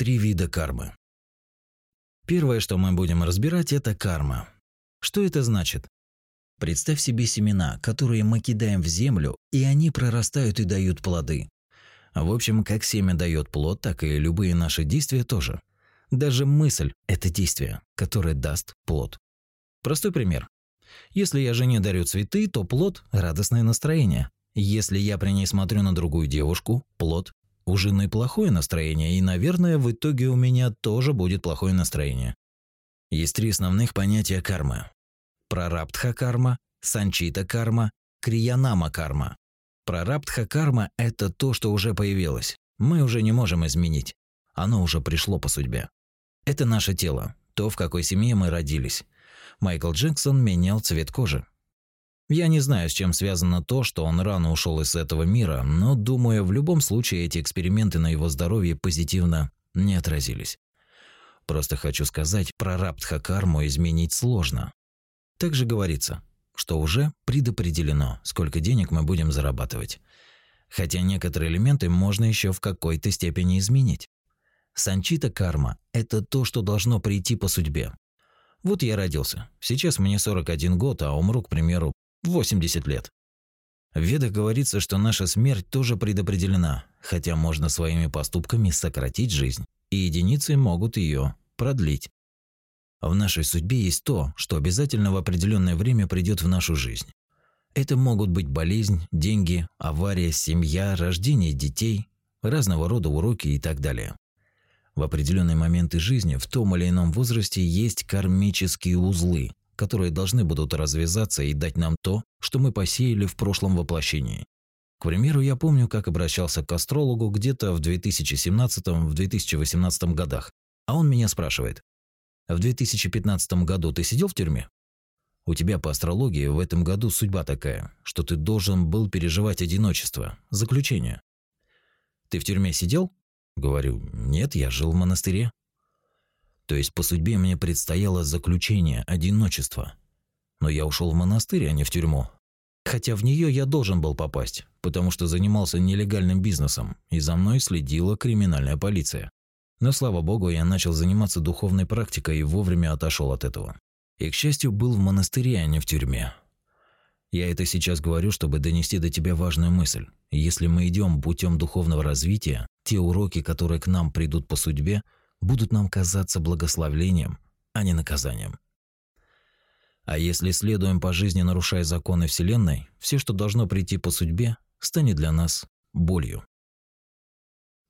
Три вида кармы. Первое, что мы будем разбирать, это карма. Что это значит? Представь себе семена, которые мы кидаем в землю, и они прорастают и дают плоды. В общем, как семя дает плод, так и любые наши действия тоже. Даже мысль – это действие, которое даст плод. Простой пример. Если я жене дарю цветы, то плод – радостное настроение. Если я при ней смотрю на другую девушку, плод – у жены плохое настроение, и, наверное, в итоге у меня тоже будет плохое настроение. Есть три основных понятия кармы. Прарабдха карма, санчита карма, криянама карма. Прарабдха карма – это то, что уже появилось. Мы уже не можем изменить. Оно уже пришло по судьбе. Это наше тело, то, в какой семье мы родились. Майкл Джексон менял цвет кожи. Я не знаю, с чем связано то, что он рано ушел из этого мира, но думаю, в любом случае эти эксперименты на его здоровье позитивно не отразились. Просто хочу сказать, про Раптха-карму изменить сложно. Также говорится, что уже предопределено, сколько денег мы будем зарабатывать. Хотя некоторые элементы можно еще в какой-то степени изменить. Санчита карма – это то, что должно прийти по судьбе. Вот я родился. Сейчас мне 41 год, а умру, к примеру, 80 лет. В Ведах говорится, что наша смерть тоже предопределена, хотя можно своими поступками сократить жизнь, и единицы могут ее продлить. В нашей судьбе есть то, что обязательно в определенное время придет в нашу жизнь. Это могут быть болезнь, деньги, авария, семья, рождение детей, разного рода уроки и так далее. В определенные моменты жизни в том или ином возрасте есть кармические узлы, которые должны будут развязаться и дать нам то, что мы посеяли в прошлом воплощении. К примеру, я помню, как обращался к астрологу где-то в 2017-2018 годах, а он меня спрашивает, в 2015 году ты сидел в тюрьме? У тебя по астрологии в этом году судьба такая, что ты должен был переживать одиночество, заключение. Ты в тюрьме сидел? Говорю, нет, я жил в монастыре. То есть по судьбе мне предстояло заключение, одиночество. Но я ушел в монастырь, а не в тюрьму. Хотя в нее я должен был попасть, потому что занимался нелегальным бизнесом, и за мной следила криминальная полиция. Но слава богу, я начал заниматься духовной практикой и вовремя отошел от этого. И, к счастью, был в монастыре, а не в тюрьме. Я это сейчас говорю, чтобы донести до тебя важную мысль. Если мы идем путем духовного развития, те уроки, которые к нам придут по судьбе, будут нам казаться благословлением, а не наказанием. А если следуем по жизни, нарушая законы Вселенной, все, что должно прийти по судьбе, станет для нас болью.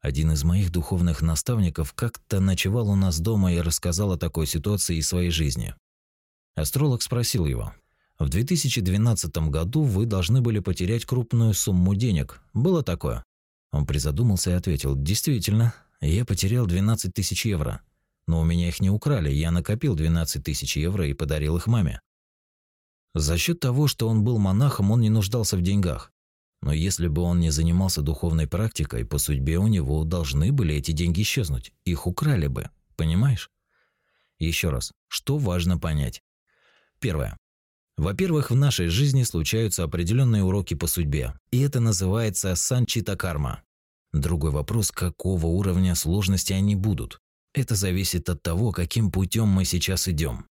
Один из моих духовных наставников как-то ночевал у нас дома и рассказал о такой ситуации из своей жизни. Астролог спросил его, в 2012 году вы должны были потерять крупную сумму денег. Было такое? Он призадумался и ответил, действительно, я потерял 12 тысяч евро. Но у меня их не украли, я накопил 12 тысяч евро и подарил их маме. За счет того, что он был монахом, он не нуждался в деньгах. Но если бы он не занимался духовной практикой, по судьбе у него должны были эти деньги исчезнуть. Их украли бы, понимаешь? Еще раз, что важно понять? Первое. Во-первых, в нашей жизни случаются определенные уроки по судьбе, и это называется санчита карма. Другой вопрос, какого уровня сложности они будут. Это зависит от того, каким путем мы сейчас идем.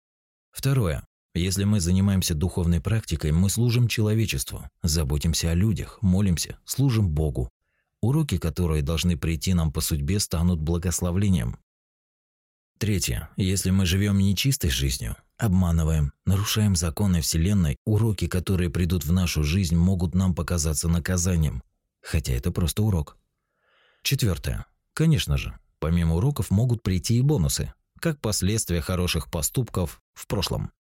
Второе. Если мы занимаемся духовной практикой, мы служим человечеству, заботимся о людях, молимся, служим Богу. Уроки, которые должны прийти нам по судьбе, станут благословлением. Третье. Если мы живем нечистой жизнью, обманываем, нарушаем законы Вселенной, уроки, которые придут в нашу жизнь, могут нам показаться наказанием, хотя это просто урок. Четвертое. Конечно же, помимо уроков могут прийти и бонусы, как последствия хороших поступков в прошлом.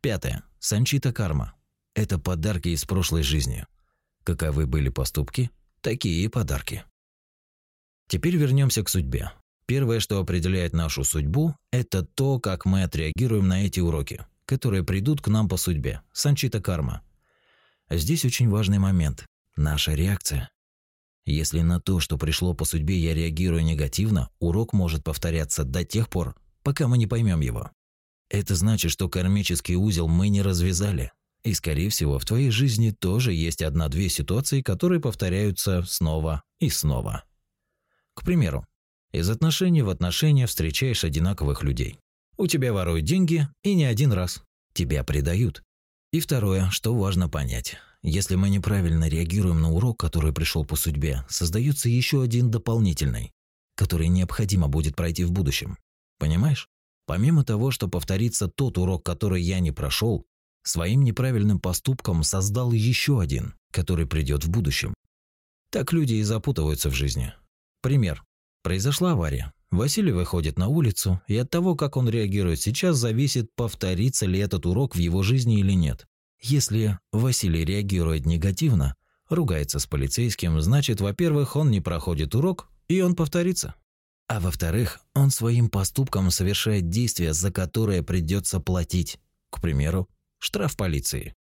Пятое. Санчита карма. Это подарки из прошлой жизни. Каковы были поступки, такие и подарки. Теперь вернемся к судьбе. Первое, что определяет нашу судьбу, это то, как мы отреагируем на эти уроки, которые придут к нам по судьбе. Санчита карма. Здесь очень важный момент наша реакция. Если на то, что пришло по судьбе, я реагирую негативно, урок может повторяться до тех пор, пока мы не поймем его. Это значит, что кармический узел мы не развязали. И, скорее всего, в твоей жизни тоже есть одна-две ситуации, которые повторяются снова и снова. К примеру, Из отношений в отношения встречаешь одинаковых людей. У тебя воруют деньги и не один раз. Тебя предают. И второе, что важно понять. Если мы неправильно реагируем на урок, который пришел по судьбе, создается еще один дополнительный, который необходимо будет пройти в будущем. Понимаешь? Помимо того, что повторится тот урок, который я не прошел, своим неправильным поступком создал еще один, который придет в будущем. Так люди и запутываются в жизни. Пример. Произошла авария. Василий выходит на улицу, и от того, как он реагирует сейчас, зависит, повторится ли этот урок в его жизни или нет. Если Василий реагирует негативно, ругается с полицейским, значит, во-первых, он не проходит урок, и он повторится. А во-вторых, он своим поступком совершает действие, за которое придется платить. К примеру, штраф полиции.